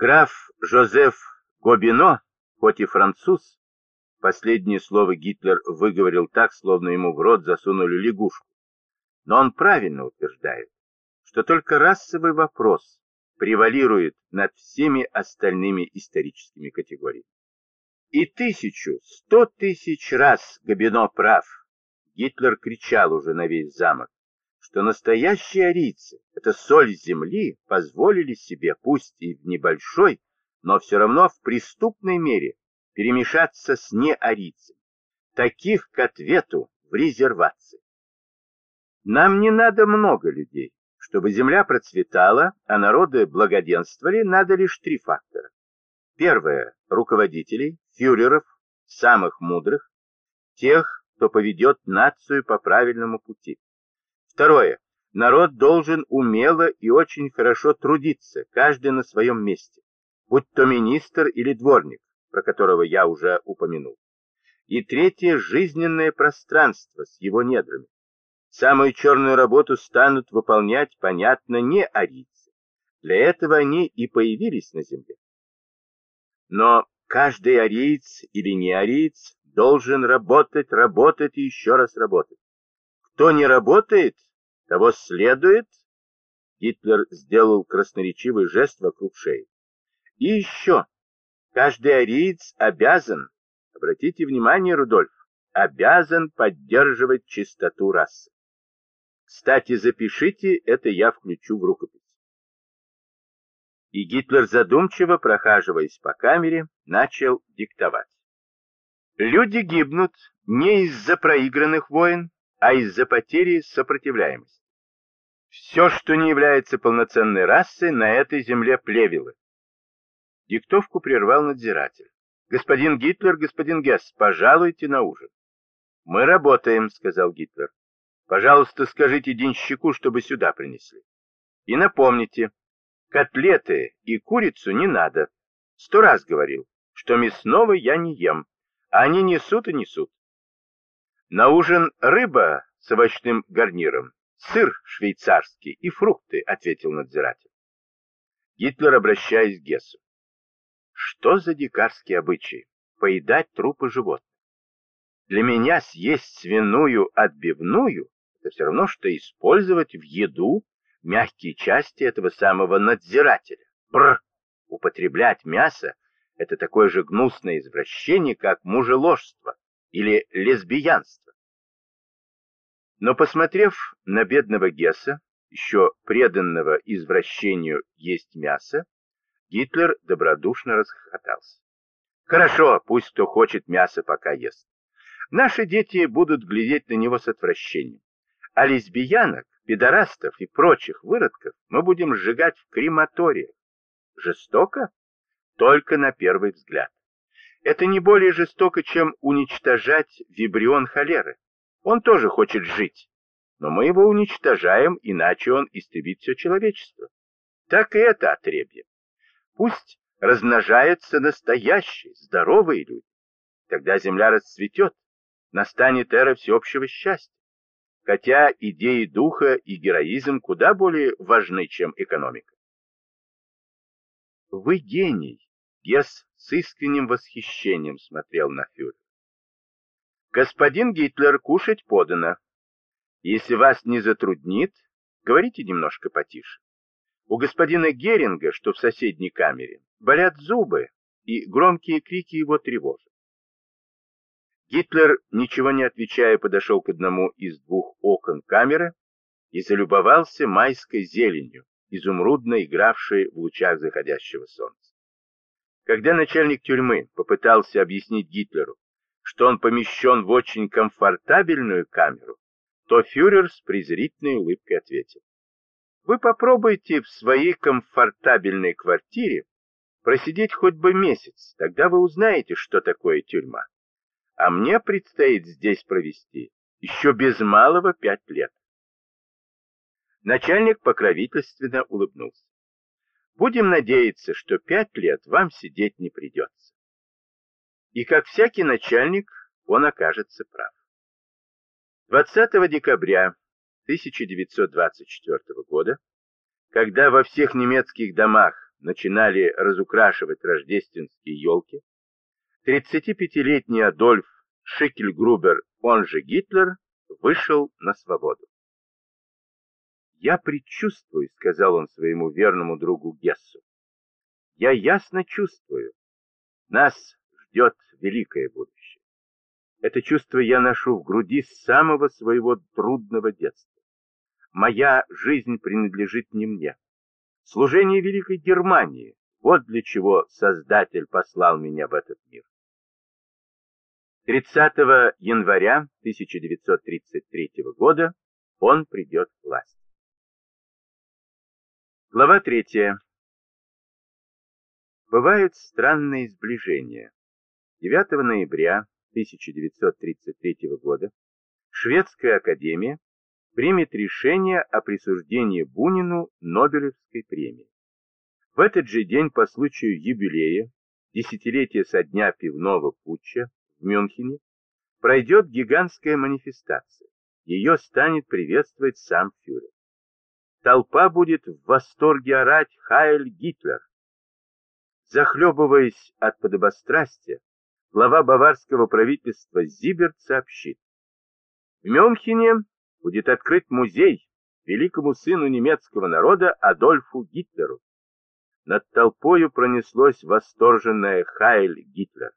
Граф Жозеф Гобино, хоть и француз, последнее слово Гитлер выговорил так, словно ему в рот засунули лягушку, но он правильно утверждает, что только расовый вопрос превалирует над всеми остальными историческими категориями. И тысячу, сто тысяч раз Габино прав. Гитлер кричал уже на весь замок, что настоящие арийцы, это соль земли, позволили себе, пусть и в небольшой, но все равно в преступной мере, перемешаться с неарийцами, таких к ответу в резервации. Нам не надо много людей. Чтобы земля процветала, а народы благоденствовали, надо лишь три фактора. Первое – руководителей, фюреров, самых мудрых, тех, кто поведет нацию по правильному пути. Второе – народ должен умело и очень хорошо трудиться, каждый на своем месте, будь то министр или дворник, про которого я уже упомянул. И третье – жизненное пространство с его недрами. Самую черную работу станут выполнять, понятно, не арийцы. Для этого они и появились на земле. Но каждый ариец или не ариец должен работать, работать и еще раз работать. Кто не работает, того следует... Гитлер сделал красноречивый жест вокруг шеи. И еще, каждый ариец обязан, обратите внимание, Рудольф, обязан поддерживать чистоту расы. Кстати, запишите, это я включу в рукопись. И Гитлер, задумчиво прохаживаясь по камере, начал диктовать. Люди гибнут не из-за проигранных войн, а из-за потери сопротивляемости. Все, что не является полноценной расой, на этой земле плевелы. Диктовку прервал надзиратель. «Господин Гитлер, господин Гесс, пожалуйте на ужин». «Мы работаем», — сказал Гитлер. Пожалуйста, скажите денщику, чтобы сюда принесли. И напомните, котлеты и курицу не надо. Сто раз говорил, что мясного я не ем, а они несут и несут. На ужин рыба с овощным гарниром, сыр швейцарский и фрукты, ответил надзиратель. Гитлер, обращаясь к Гессу. Что за дикарские обычаи? Поедать трупы животных. Для меня съесть свиную отбивную это все равно, что использовать в еду мягкие части этого самого надзирателя. Бр! Употреблять мясо – это такое же гнусное извращение, как мужеложство или лесбиянство. Но посмотрев на бедного Гесса, еще преданного извращению есть мясо, Гитлер добродушно расхохотался. Хорошо, пусть кто хочет мясо пока ест. Наши дети будут глядеть на него с отвращением а лесбиянок, пидорастов и прочих выродков мы будем сжигать в крематориях. Жестоко? Только на первый взгляд. Это не более жестоко, чем уничтожать вибрион холеры. Он тоже хочет жить, но мы его уничтожаем, иначе он истребит все человечество. Так и это отребье. Пусть размножаются настоящие, здоровые люди. Тогда земля расцветет, настанет эра всеобщего счастья хотя идеи духа и героизм куда более важны, чем экономика. «Вы гений!» — Гесс с искренним восхищением смотрел на фюрера. «Господин Гитлер, кушать подано. Если вас не затруднит, говорите немножко потише. У господина Геринга, что в соседней камере, болят зубы, и громкие крики его тревожат. Гитлер, ничего не отвечая, подошел к одному из двух окон камеры и залюбовался майской зеленью, изумрудно игравшей в лучах заходящего солнца. Когда начальник тюрьмы попытался объяснить Гитлеру, что он помещен в очень комфортабельную камеру, то фюрер с презрительной улыбкой ответил. Вы попробуйте в своей комфортабельной квартире просидеть хоть бы месяц, тогда вы узнаете, что такое тюрьма а мне предстоит здесь провести еще без малого пять лет. Начальник покровительственно улыбнулся. Будем надеяться, что пять лет вам сидеть не придется. И как всякий начальник, он окажется прав. 20 декабря 1924 года, когда во всех немецких домах начинали разукрашивать рождественские елки, 35-летний Адольф Шикельгрубер, он же Гитлер, вышел на свободу. «Я предчувствую», — сказал он своему верному другу Гессу. «Я ясно чувствую. Нас ждет великое будущее. Это чувство я ношу в груди с самого своего трудного детства. Моя жизнь принадлежит не мне. Служение Великой Германии — вот для чего Создатель послал меня в этот мир. 30 января 1933 года он придет к власти. Глава 3. Бывают странные сближения. 9 ноября 1933 года Шведская академия примет решение о присуждении Бунину Нобелевской премии. В этот же день по случаю юбилея, десятилетия со дня пивного путча в Мюнхене, пройдет гигантская манифестация. Ее станет приветствовать сам фюрер. Толпа будет в восторге орать «Хайль Гитлер!». Захлебываясь от подобострастия, глава баварского правительства Зиберт сообщит. В Мюнхене будет открыт музей великому сыну немецкого народа Адольфу Гитлеру. Над толпою пронеслось восторженное «Хайль Гитлер!».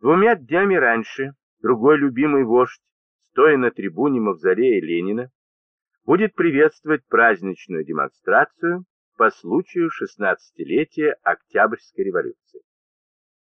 Двумя днями раньше другой любимый вождь, стоя на трибуне мавзолея Ленина, будет приветствовать праздничную демонстрацию по случаю 16-летия Октябрьской революции.